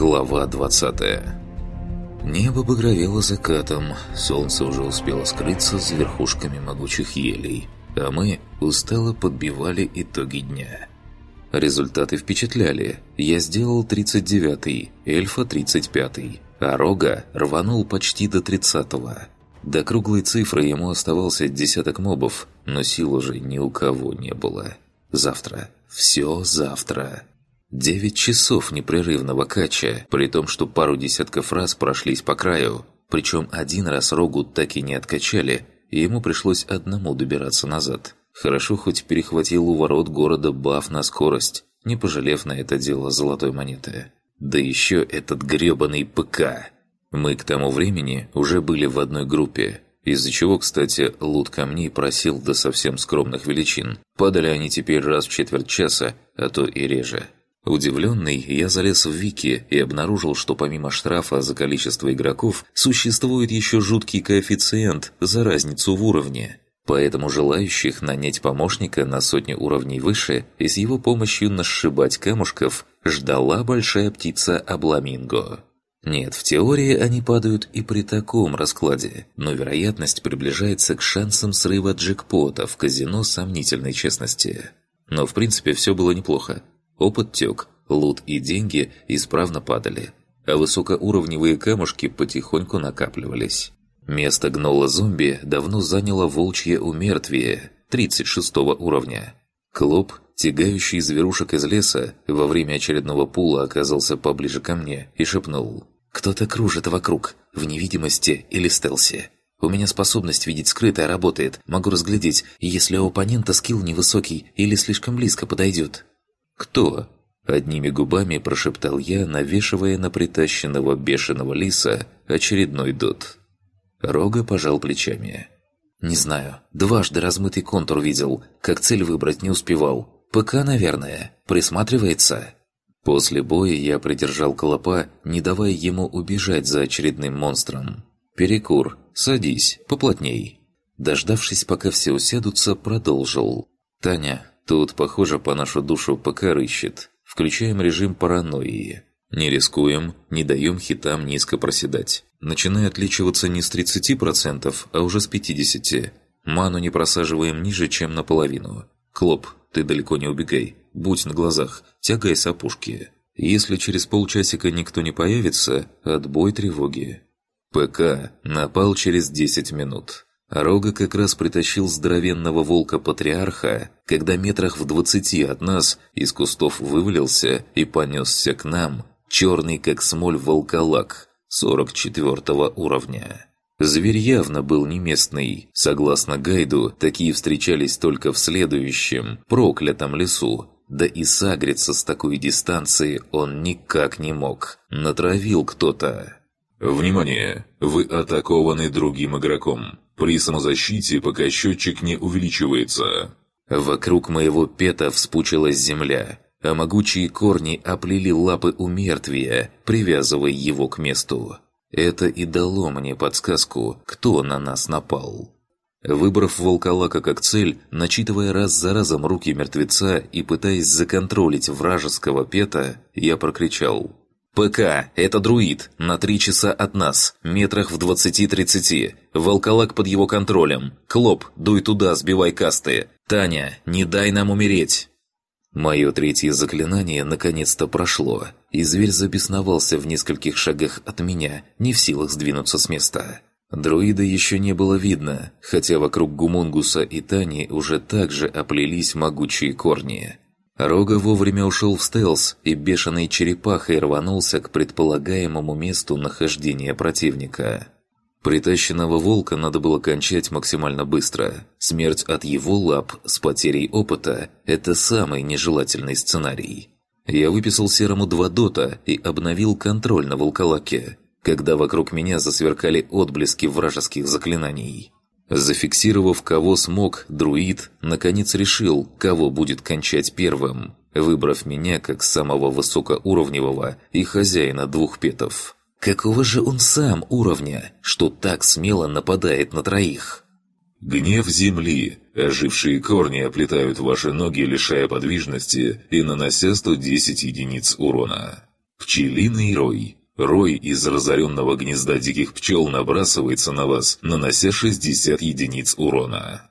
Глава 20 Небо багровело закатом, солнце уже успело скрыться за верхушками могучих елей, а мы устало подбивали итоги дня. Результаты впечатляли. Я сделал 39-й, эльфа 35-й, а Рога рванул почти до 30-го. До круглой цифры ему оставался десяток мобов, но сил уже ни у кого не было. Завтра. Все завтра. Девять часов непрерывного кача, при том, что пару десятков раз прошлись по краю. Причем один раз Рогу так и не откачали, и ему пришлось одному добираться назад. Хорошо хоть перехватил у ворот города баф на скорость, не пожалев на это дело золотой монеты. Да еще этот грёбаный ПК. Мы к тому времени уже были в одной группе, из-за чего, кстати, лут камней просил до совсем скромных величин. Падали они теперь раз в четверть часа, а то и реже. Удивленный, я залез в Вики и обнаружил, что помимо штрафа за количество игроков, существует еще жуткий коэффициент за разницу в уровне. Поэтому желающих нанять помощника на сотни уровней выше и с его помощью насшибать камушков ждала большая птица Абламинго. Нет, в теории они падают и при таком раскладе, но вероятность приближается к шансам срыва джекпота в казино сомнительной честности. Но в принципе все было неплохо. Опыт тек, лут и деньги исправно падали, а высокоуровневые камушки потихоньку накапливались. Место гнола зомби давно заняло волчье умертвие 36 уровня. Клоп, тягающий зверушек из леса, во время очередного пула оказался поближе ко мне и шепнул «Кто-то кружит вокруг, в невидимости или стелсе. У меня способность видеть скрытое работает, могу разглядеть, если у оппонента скилл невысокий или слишком близко подойдет». «Кто?» – одними губами прошептал я, навешивая на притащенного бешеного лиса очередной дот. Рога пожал плечами. «Не знаю. Дважды размытый контур видел. Как цель выбрать не успевал. ПК, наверное. Присматривается?» После боя я придержал Колопа, не давая ему убежать за очередным монстром. «Перекур, садись, поплотней». Дождавшись, пока все усядутся, продолжил. «Таня, Тут, похоже, по нашу душу ПК рыщет. Включаем режим паранойи. Не рискуем, не даем хитам низко проседать. Начинаю отличиваться не с 30%, а уже с 50%. Ману не просаживаем ниже, чем наполовину. Клоп, ты далеко не убегай. Будь на глазах, тягай с опушки. Если через полчасика никто не появится, отбой тревоги. ПК напал через 10 минут. Рога как раз притащил здоровенного волка-патриарха, когда метрах в двадцати от нас из кустов вывалился и понесся к нам, черный как смоль волколак, 44 уровня. Зверь явно был не местный. Согласно гайду, такие встречались только в следующем, проклятом лесу. Да и сагриться с такой дистанции он никак не мог. Натравил кто-то. «Внимание! Вы атакованы другим игроком. При самозащите пока счетчик не увеличивается. Вокруг моего пета вспучилась земля, а могучие корни оплели лапы у мертвия, привязывая его к месту. Это и дало мне подсказку, кто на нас напал. Выбрав волколака как цель, начитывая раз за разом руки мертвеца и пытаясь законтролить вражеского пета, я прокричал ПК, это друид, на три часа от нас, метрах в двадцати-тридцати. Волколак под его контролем. Клоп, дуй туда, сбивай касты. Таня, не дай нам умереть. Мое третье заклинание наконец-то прошло, и зверь забесновался в нескольких шагах от меня, не в силах сдвинуться с места. Друида еще не было видно, хотя вокруг Гумунгуса и Тани уже также оплелись могучие корни. Рога вовремя ушел в стелс и бешеной черепахой рванулся к предполагаемому месту нахождения противника. Притащенного волка надо было кончать максимально быстро. Смерть от его лап с потерей опыта – это самый нежелательный сценарий. Я выписал серому два дота и обновил контроль на волколаке, когда вокруг меня засверкали отблески вражеских заклинаний. Зафиксировав, кого смог, друид наконец решил, кого будет кончать первым, выбрав меня как самого высокоуровневого и хозяина двух петов. Какого же он сам уровня, что так смело нападает на троих? Гнев земли. Ожившие корни оплетают ваши ноги, лишая подвижности и нанося 110 единиц урона. Пчелиный рой. Рой из разоренного гнезда диких пчел набрасывается на вас, нанося 60 единиц урона.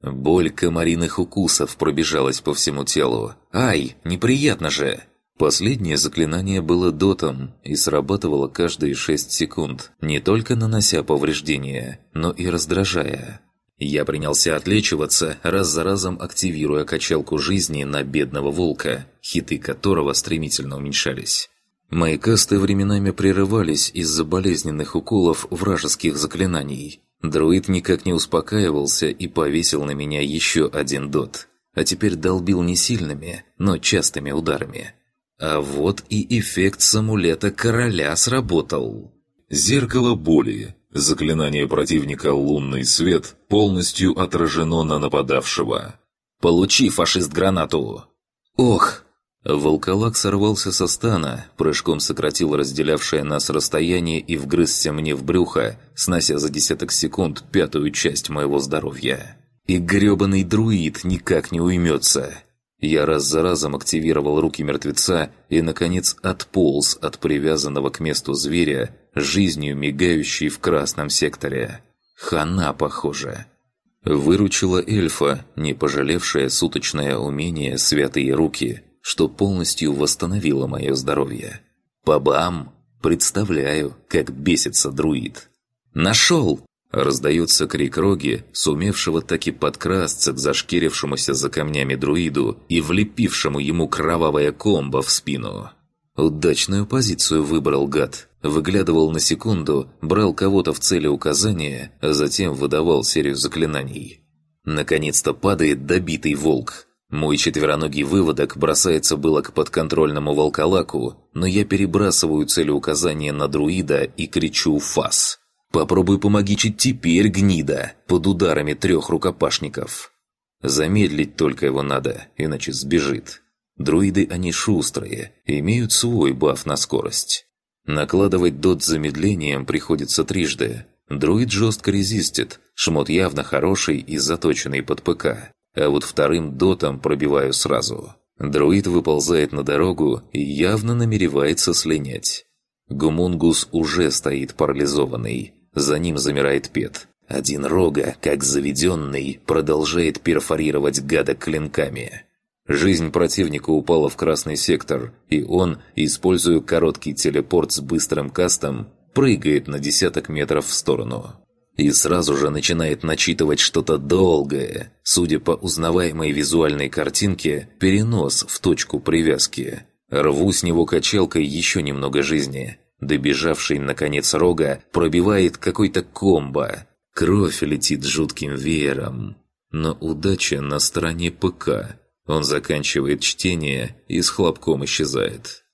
Боль комариных укусов пробежалась по всему телу. «Ай, неприятно же!» Последнее заклинание было дотом и срабатывало каждые 6 секунд, не только нанося повреждения, но и раздражая. Я принялся отлечиваться, раз за разом активируя качалку жизни на бедного волка, хиты которого стремительно уменьшались. Мои касты временами прерывались из-за болезненных уколов вражеских заклинаний. Друид никак не успокаивался и повесил на меня еще один дот, а теперь долбил не сильными, но частыми ударами. А вот и эффект с амулета короля сработал. Зеркало боли. Заклинание противника «Лунный свет» полностью отражено на нападавшего. «Получи, фашист, гранату!» «Ох!» Волколак сорвался со стана, прыжком сократил разделявшее нас расстояние и вгрызся мне в брюхо, снося за десяток секунд пятую часть моего здоровья. И грёбаный друид никак не уймется. Я раз за разом активировал руки мертвеца и, наконец, отполз от привязанного к месту зверя, жизнью мигающей в красном секторе. Хана, похоже. Выручила эльфа, не пожалевшая суточное умение «Святые руки», что полностью восстановило мое здоровье. Пабам! Представляю, как бесится друид. «Нашел!» Раздается крик Роги, сумевшего таки подкрасться к зашкирившемуся за камнями друиду и влепившему ему кровавое комбо в спину. Удачную позицию выбрал гад. Выглядывал на секунду, брал кого-то в цели указания, а затем выдавал серию заклинаний. Наконец-то падает добитый волк. Мой четвероногий выводок бросается было к подконтрольному волколаку, но я перебрасываю целеуказание на друида и кричу «Фас!». Попробуй помогичить теперь, гнида, под ударами трех рукопашников. Замедлить только его надо, иначе сбежит. Друиды они шустрые, имеют свой баф на скорость. Накладывать дот замедлением приходится трижды. Друид жестко резистит, шмот явно хороший и заточенный под ПК. А вот вторым дотом пробиваю сразу. Друид выползает на дорогу и явно намеревается слинять. Гумунгус уже стоит парализованный, за ним замирает Пет. Один рога, как заведенный, продолжает перфорировать гада клинками. Жизнь противника упала в красный сектор, и он, используя короткий телепорт с быстрым кастом, прыгает на десяток метров в сторону. И сразу же начинает начитывать что-то долгое, судя по узнаваемой визуальной картинке, перенос в точку привязки. Рву с него качалкой еще немного жизни, Добежавший, наконец, рога пробивает какой-то комбо. Кровь летит жутким веером. Но удача на стороне ПК. Он заканчивает чтение и с хлопком исчезает.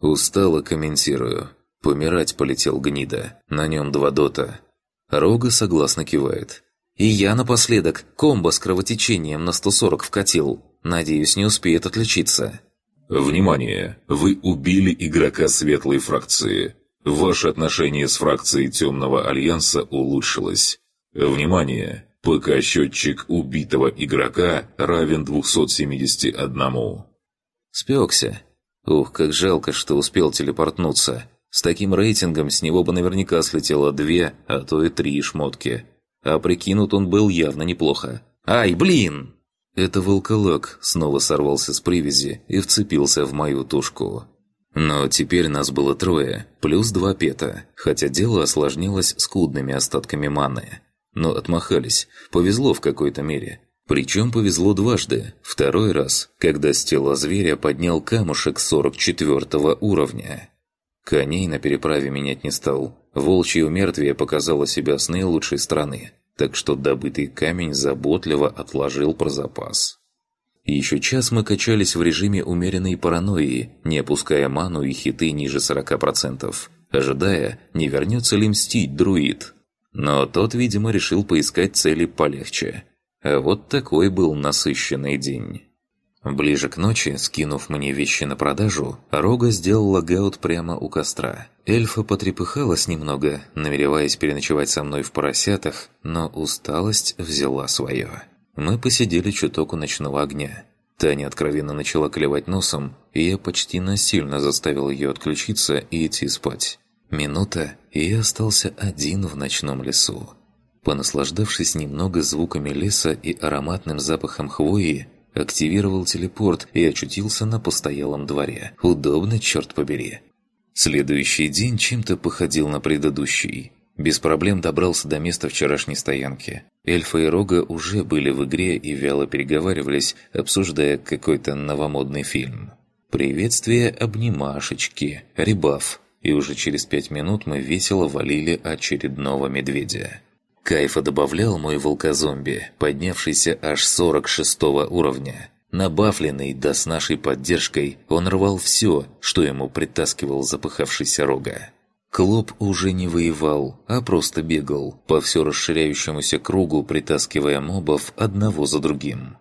Устало комментирую. Помирать полетел гнида. На нем два дота. Рога согласно кивает. И я напоследок комбо с кровотечением на 140 вкатил. Надеюсь, не успеет отличиться. Внимание! Вы убили игрока светлой фракции. Ваше отношение с фракцией Темного Альянса улучшилось. Внимание! ПК-счетчик убитого игрока равен 271. Спекся. Ух, как жалко, что успел телепортнуться. С таким рейтингом с него бы наверняка слетело две, а то и три шмотки. А прикинут он был явно неплохо. «Ай, блин!» Это волколак снова сорвался с привязи и вцепился в мою тушку. Но теперь нас было трое, плюс два пета, хотя дело осложнилось скудными остатками маны. Но отмахались, повезло в какой-то мере. Причем повезло дважды. Второй раз, когда с тела зверя поднял камушек 44 уровня. Коней на переправе менять не стал. Волчье умертвие показало себя с наилучшей стороны так что добытый камень заботливо отложил про запас. Еще час мы качались в режиме умеренной паранойи, не опуская ману и хиты ниже 40%, ожидая, не вернется ли мстить друид. Но тот, видимо, решил поискать цели полегче. А вот такой был насыщенный день. Ближе к ночи, скинув мне вещи на продажу, Рога сделал логаут прямо у костра. Эльфа потрепыхалась немного, намереваясь переночевать со мной в поросятах, но усталость взяла свое. Мы посидели чуток у ночного огня. Таня откровенно начала клевать носом, и я почти насильно заставил ее отключиться и идти спать. Минута, и я остался один в ночном лесу. Понаслаждавшись немного звуками леса и ароматным запахом хвои, активировал телепорт и очутился на постоялом дворе. Удобно, черт побери. Следующий день чем-то походил на предыдущий. Без проблем добрался до места вчерашней стоянки. Эльфа и Рога уже были в игре и вяло переговаривались, обсуждая какой-то новомодный фильм. Приветствие, обнимашечки, ребаф. И уже через пять минут мы весело валили очередного медведя. Кайфа добавлял мой волкозомби, поднявшийся аж 46 уровня. Набафленный, да с нашей поддержкой, он рвал все, что ему притаскивал запыхавшийся Рога. Клоп уже не воевал, а просто бегал по все расширяющемуся кругу, притаскивая мобов одного за другим.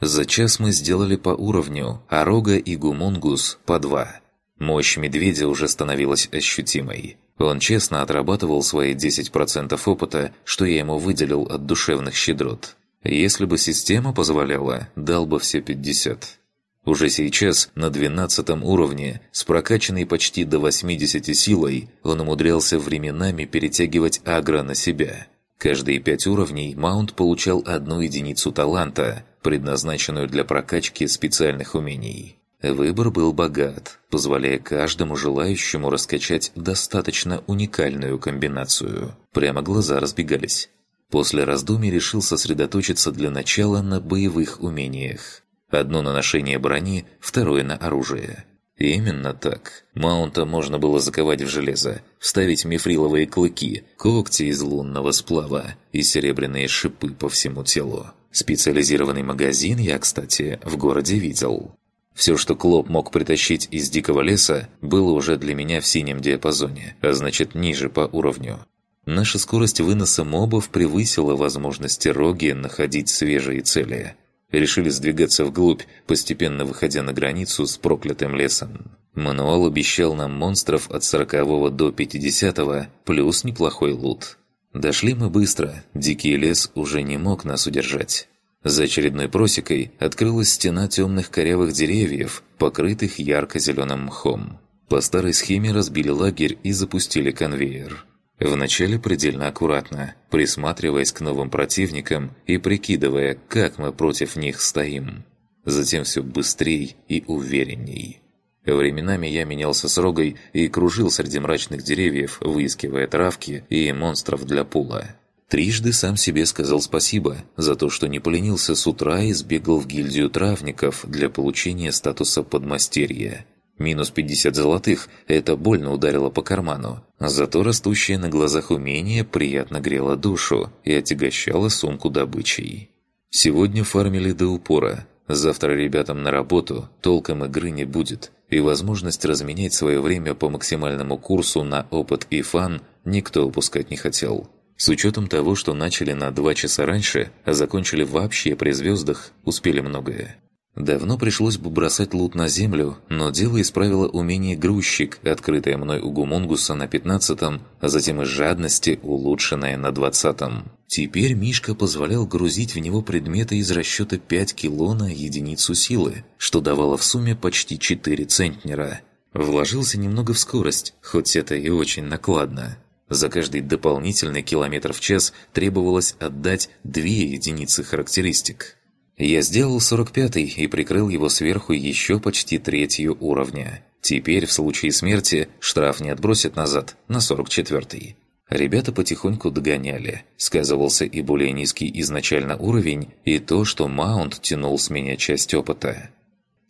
За час мы сделали по уровню, а Рога и Гумунгус по два. Мощь медведя уже становилась ощутимой. Он честно отрабатывал свои 10% опыта, что я ему выделил от душевных щедрот. Если бы система позволяла, дал бы все 50. Уже сейчас, на 12 уровне, с прокачанной почти до 80 силой, он умудрялся временами перетягивать агро на себя. Каждые пять уровней маунт получал одну единицу таланта, предназначенную для прокачки специальных умений. Выбор был богат, позволяя каждому желающему раскачать достаточно уникальную комбинацию. Прямо глаза разбегались. После раздумий решил сосредоточиться для начала на боевых умениях. Одно на ношение брони, второе на оружие. Именно так. Маунта можно было заковать в железо, вставить мифриловые клыки, когти из лунного сплава и серебряные шипы по всему телу. Специализированный магазин я, кстати, в городе видел. Все, что Клоп мог притащить из дикого леса, было уже для меня в синем диапазоне, а значит ниже по уровню. Наша скорость выноса мобов превысила возможности Роги находить свежие цели – решили сдвигаться вглубь, постепенно выходя на границу с проклятым лесом. Мануал обещал нам монстров от 40 до 50 плюс неплохой лут. Дошли мы быстро, дикий лес уже не мог нас удержать. За очередной просекой открылась стена темных корявых деревьев, покрытых ярко-зеленым мхом. По старой схеме разбили лагерь и запустили конвейер. Вначале предельно аккуратно, присматриваясь к новым противникам и прикидывая, как мы против них стоим. Затем все быстрей и уверенней. Временами я менялся с рогой и кружил среди мрачных деревьев, выискивая травки и монстров для пула. Трижды сам себе сказал спасибо за то, что не поленился с утра и сбегал в гильдию травников для получения статуса подмастерья. Минус 50 золотых – это больно ударило по карману. Зато растущее на глазах умение приятно грело душу и отягощало сумку добычей. Сегодня фармили до упора. Завтра ребятам на работу толком игры не будет. И возможность разменять свое время по максимальному курсу на опыт и фан никто упускать не хотел. С учетом того, что начали на два часа раньше, а закончили вообще при звездах, успели многое. Давно пришлось бы бросать лут на землю, но дело исправило умение грузчик, открытое мной у Гумонгуса на пятнадцатом, а затем из жадности улучшенное на двадцатом. Теперь Мишка позволял грузить в него предметы из расчета 5 кило на единицу силы, что давало в сумме почти 4 центнера. Вложился немного в скорость, хоть это и очень накладно. За каждый дополнительный километр в час требовалось отдать 2 единицы характеристик. Я сделал 45-й и прикрыл его сверху еще почти третью уровня. Теперь, в случае смерти, штраф не отбросит назад, на 44-й. Ребята потихоньку догоняли. Сказывался и более низкий изначально уровень, и то, что маунт тянул с меня часть опыта.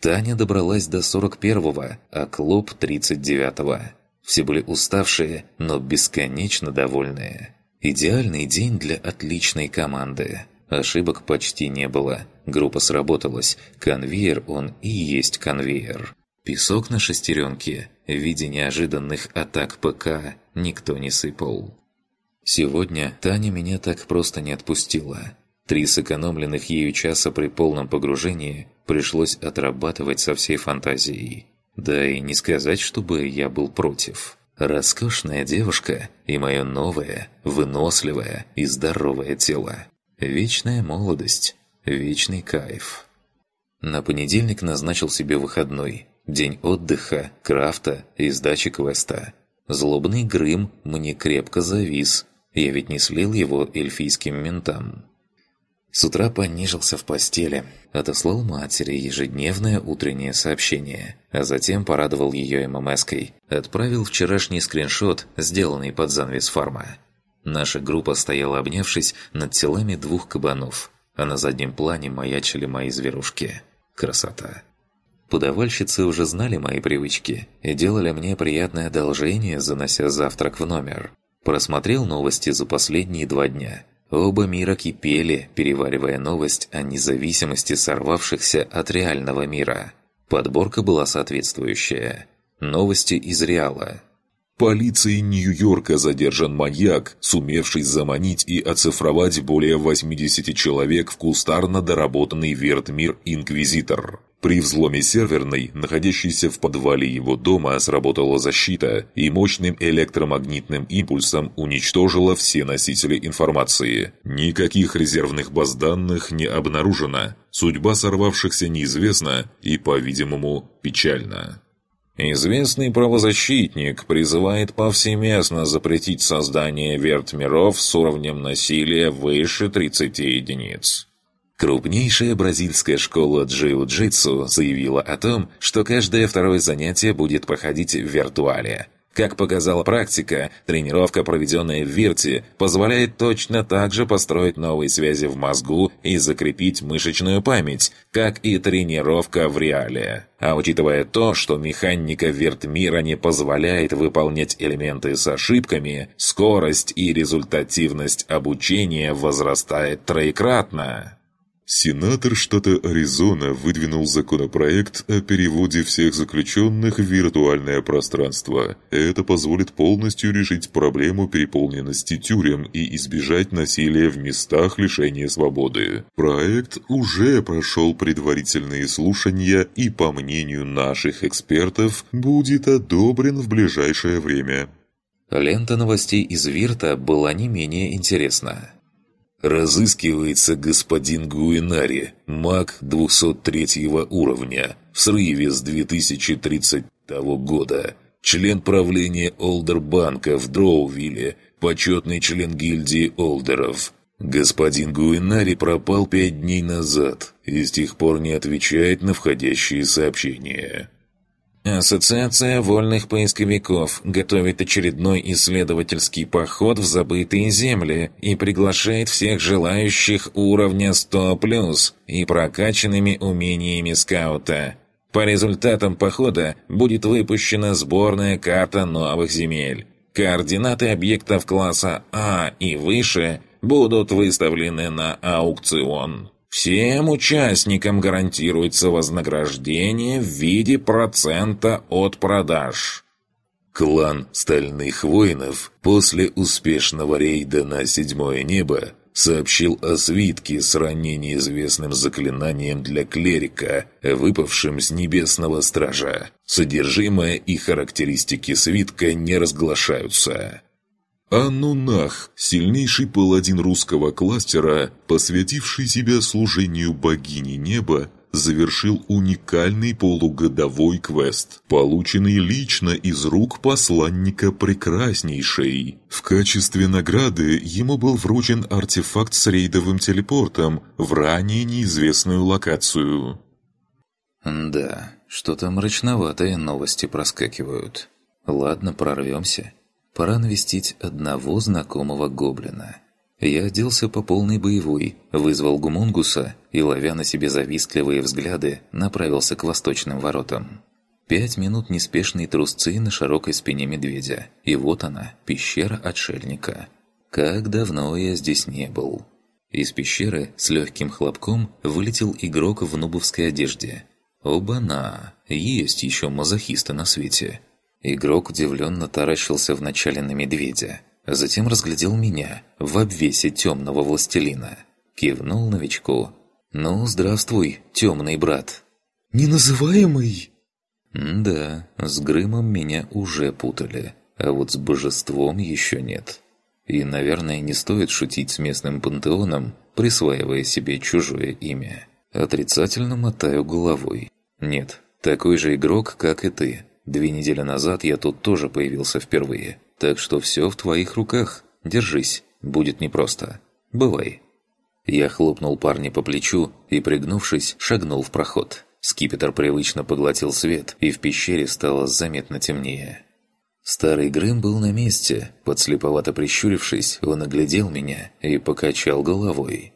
Таня добралась до 41-го, а Клоп – 39-го. Все были уставшие, но бесконечно довольные. Идеальный день для отличной команды. Ошибок почти не было. Группа сработалась. Конвейер он и есть конвейер. Песок на шестеренке в виде неожиданных атак ПК никто не сыпал. Сегодня Таня меня так просто не отпустила. Три сэкономленных ею часа при полном погружении пришлось отрабатывать со всей фантазией. Да и не сказать, чтобы я был против. Роскошная девушка и мое новое, выносливое и здоровое тело. Вечная молодость, вечный кайф. На понедельник назначил себе выходной. День отдыха, крафта и сдачи квеста. Злобный Грым мне крепко завис. Я ведь не слил его эльфийским ментам. С утра понижился в постели, отослал матери ежедневное утреннее сообщение, а затем порадовал ее ММС-кой. Отправил вчерашний скриншот, сделанный под занавес фарма. Наша группа стояла обнявшись над телами двух кабанов, а на заднем плане маячили мои зверушки. Красота. Подавальщицы уже знали мои привычки и делали мне приятное одолжение, занося завтрак в номер. Просмотрел новости за последние два дня – Оба мира кипели, переваривая новость о независимости сорвавшихся от реального мира. Подборка была соответствующая. Новости из Реала. Полицией Нью-Йорка задержан маньяк, сумевший заманить и оцифровать более 80 человек в кустарно доработанный вертмир «Инквизитор». При взломе серверной, находящейся в подвале его дома, сработала защита и мощным электромагнитным импульсом уничтожила все носители информации. Никаких резервных баз данных не обнаружено. Судьба сорвавшихся неизвестна и, по-видимому, печальна. Известный правозащитник призывает повсеместно запретить создание вертмиров с уровнем насилия выше 30 единиц. Крупнейшая бразильская школа джиу-джитсу заявила о том, что каждое второе занятие будет проходить в виртуале. Как показала практика, тренировка, проведенная в Вирте, позволяет точно так же построить новые связи в мозгу и закрепить мышечную память, как и тренировка в реале. А учитывая то, что механика Виртмира не позволяет выполнять элементы с ошибками, скорость и результативность обучения возрастает троекратно. Сенатор штата Аризона выдвинул законопроект о переводе всех заключенных в виртуальное пространство. Это позволит полностью решить проблему переполненности тюрем и избежать насилия в местах лишения свободы. Проект уже прошел предварительные слушания и, по мнению наших экспертов, будет одобрен в ближайшее время. Лента новостей из Вирта была не менее интересна. Разыскивается господин Гуинари, маг 203 уровня, в срыве с 2030 года. Член правления Олдербанка в Дроувилле, почетный член гильдии Олдеров. Господин Гуинари пропал пять дней назад и с тех пор не отвечает на входящие сообщения. Ассоциация вольных поисковиков готовит очередной исследовательский поход в забытые земли и приглашает всех желающих уровня 100+, и прокачанными умениями скаута. По результатам похода будет выпущена сборная карта новых земель. Координаты объектов класса А и выше будут выставлены на аукцион. Всем участникам гарантируется вознаграждение в виде процента от продаж. Клан Стальных Воинов после успешного рейда на Седьмое Небо сообщил о свитке с ранее неизвестным заклинанием для клерика, выпавшим с Небесного Стража. Содержимое и характеристики свитка не разглашаются. Анунах, сильнейший паладин русского кластера, посвятивший себя служению богини неба, завершил уникальный полугодовой квест, полученный лично из рук посланника Прекраснейшей. В качестве награды ему был вручен артефакт с рейдовым телепортом в ранее неизвестную локацию. Да, что-то мрачноватые новости проскакивают. Ладно, прорвемся. Пора навестить одного знакомого гоблина. Я оделся по полной боевой, вызвал гумунгуса и, ловя на себе завистливые взгляды, направился к восточным воротам. Пять минут неспешной трусцы на широкой спине медведя. И вот она, пещера отшельника. Как давно я здесь не был. Из пещеры с легким хлопком вылетел игрок в нубовской одежде. Оба-на! Есть еще мазохисты на свете. Игрок удивленно таращился вначале на медведя, а затем разглядел меня в обвесе темного властелина. Кивнул новичку. «Ну, здравствуй, темный брат». «Неназываемый?» «Да, с Грымом меня уже путали, а вот с божеством еще нет. И, наверное, не стоит шутить с местным пантеоном, присваивая себе чужое имя. Отрицательно мотаю головой. Нет, такой же игрок, как и ты. Две недели назад я тут тоже появился впервые. Так что все в твоих руках. Держись, будет непросто. Бывай. Я хлопнул парня по плечу и, пригнувшись, шагнул в проход. Скипетр привычно поглотил свет, и в пещере стало заметно темнее. Старый Грым был на месте. Подслеповато прищурившись, он оглядел меня и покачал головой.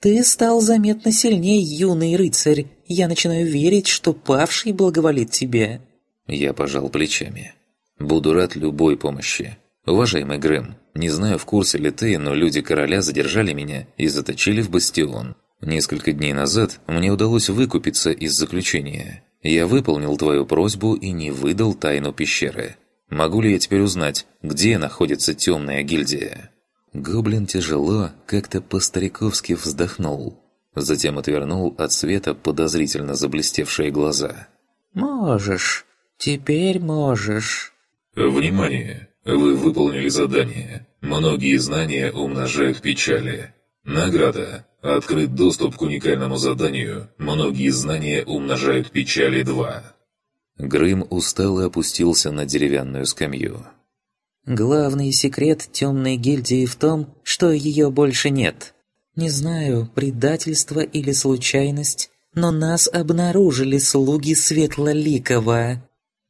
«Ты стал заметно сильнее, юный рыцарь. Я начинаю верить, что павший благоволит тебе». Я пожал плечами. «Буду рад любой помощи. Уважаемый Грэм, не знаю, в курсе ли ты, но люди короля задержали меня и заточили в бастион. Несколько дней назад мне удалось выкупиться из заключения. Я выполнил твою просьбу и не выдал тайну пещеры. Могу ли я теперь узнать, где находится темная гильдия?» Гоблин тяжело, как-то по-стариковски вздохнул. Затем отвернул от света подозрительно заблестевшие глаза. «Можешь. Теперь можешь». «Внимание! Вы выполнили задание. Многие знания умножают печали. Награда. Открыт доступ к уникальному заданию. Многие знания умножают печали 2. Грым устало опустился на деревянную скамью. «Главный секрет темной гильдии в том, что ее больше нет. Не знаю, предательство или случайность, но нас обнаружили слуги Светлоликова.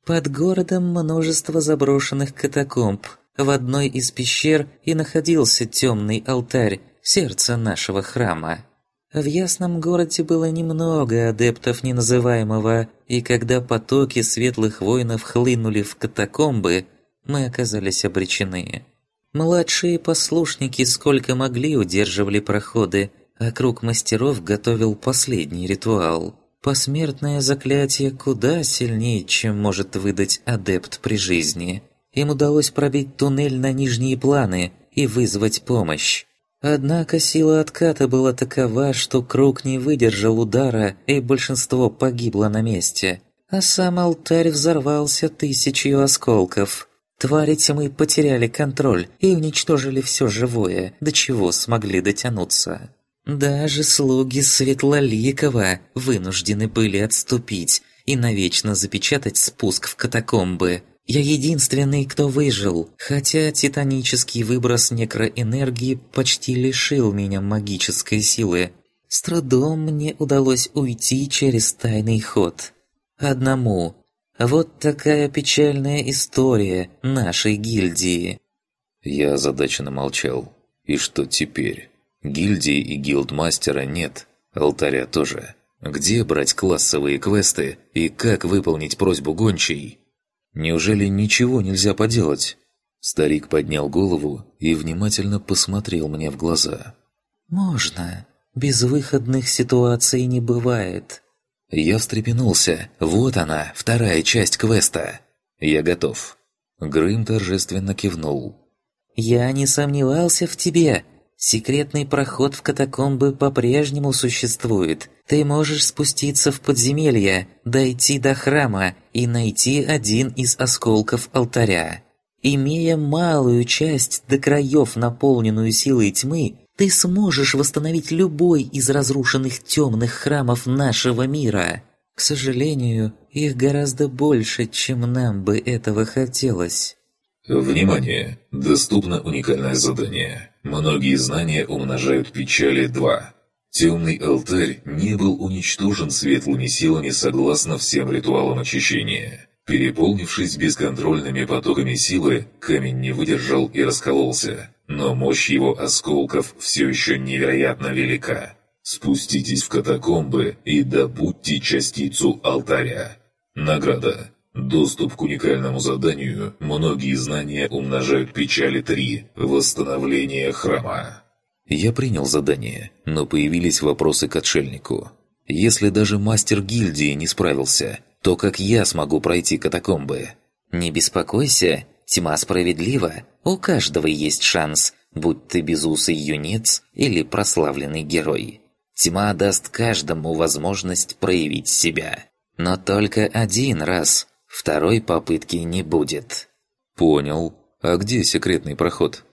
Под городом множество заброшенных катакомб. В одной из пещер и находился темный алтарь, сердце нашего храма. В ясном городе было немного адептов неназываемого, и когда потоки светлых воинов хлынули в катакомбы, мы оказались обречены. Младшие послушники сколько могли удерживали проходы, а круг мастеров готовил последний ритуал. Посмертное заклятие куда сильнее, чем может выдать адепт при жизни. Им удалось пробить туннель на нижние планы и вызвать помощь. Однако сила отката была такова, что круг не выдержал удара, и большинство погибло на месте. А сам алтарь взорвался тысячью осколков. Твари тьмы потеряли контроль и уничтожили все живое, до чего смогли дотянуться. Даже слуги Светлоликова вынуждены были отступить и навечно запечатать спуск в катакомбы, я единственный, кто выжил, хотя титанический выброс некроэнергии почти лишил меня магической силы. С трудом мне удалось уйти через тайный ход. Одному. Вот такая печальная история нашей гильдии. Я озадаченно молчал. И что теперь? Гильдии и гилдмастера нет, алтаря тоже. Где брать классовые квесты и как выполнить просьбу гончей? Неужели ничего нельзя поделать?» Старик поднял голову и внимательно посмотрел мне в глаза. «Можно. Безвыходных ситуаций не бывает». Я встрепенулся. «Вот она, вторая часть квеста. Я готов». Грым торжественно кивнул. «Я не сомневался в тебе. Секретный проход в катакомбы по-прежнему существует. Ты можешь спуститься в подземелье, дойти до храма и найти один из осколков алтаря. Имея малую часть до краев, наполненную силой тьмы, ты сможешь восстановить любой из разрушенных темных храмов нашего мира. К сожалению, их гораздо больше, чем нам бы этого хотелось. Внимание! Доступно уникальное задание. Многие знания умножают печали 2. Темный алтарь не был уничтожен светлыми силами согласно всем ритуалам очищения. Переполнившись бесконтрольными потоками силы, камень не выдержал и раскололся, но мощь его осколков все еще невероятно велика. Спуститесь в катакомбы и добудьте частицу алтаря. Награда. Доступ к уникальному заданию «Многие знания умножают печали 3. Восстановление храма». Я принял задание, но появились вопросы к отшельнику. Если даже мастер гильдии не справился, то как я смогу пройти катакомбы? Не беспокойся, тьма справедлива. У каждого есть шанс, будь ты безусый юнец или прославленный герой. Тьма даст каждому возможность проявить себя. Но только один раз – Второй попытки не будет». «Понял. А где секретный проход?»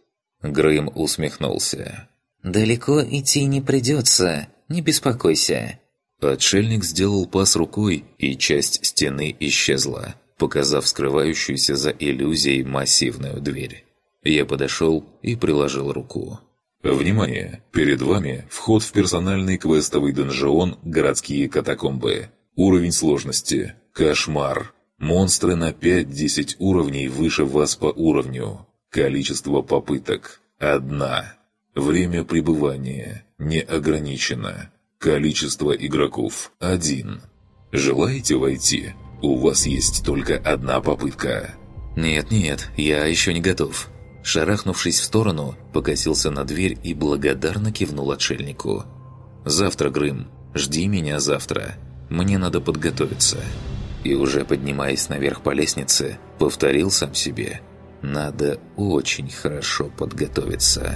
Грым усмехнулся. «Далеко идти не придется, не беспокойся». Отшельник сделал пас рукой, и часть стены исчезла, показав скрывающуюся за иллюзией массивную дверь. Я подошел и приложил руку. Внимание! Перед вами вход в персональный квестовый донжион «Городские катакомбы». Уровень сложности – кошмар. Монстры на 5-10 уровней выше вас по уровню. Количество попыток – одна. Время пребывания не ограничено. Количество игроков – один. Желаете войти? У вас есть только одна попытка. Нет-нет, я еще не готов. Шарахнувшись в сторону, покосился на дверь и благодарно кивнул отшельнику. «Завтра, Грым, жди меня завтра. Мне надо подготовиться». И уже поднимаясь наверх по лестнице, повторил сам себе «Надо очень хорошо подготовиться».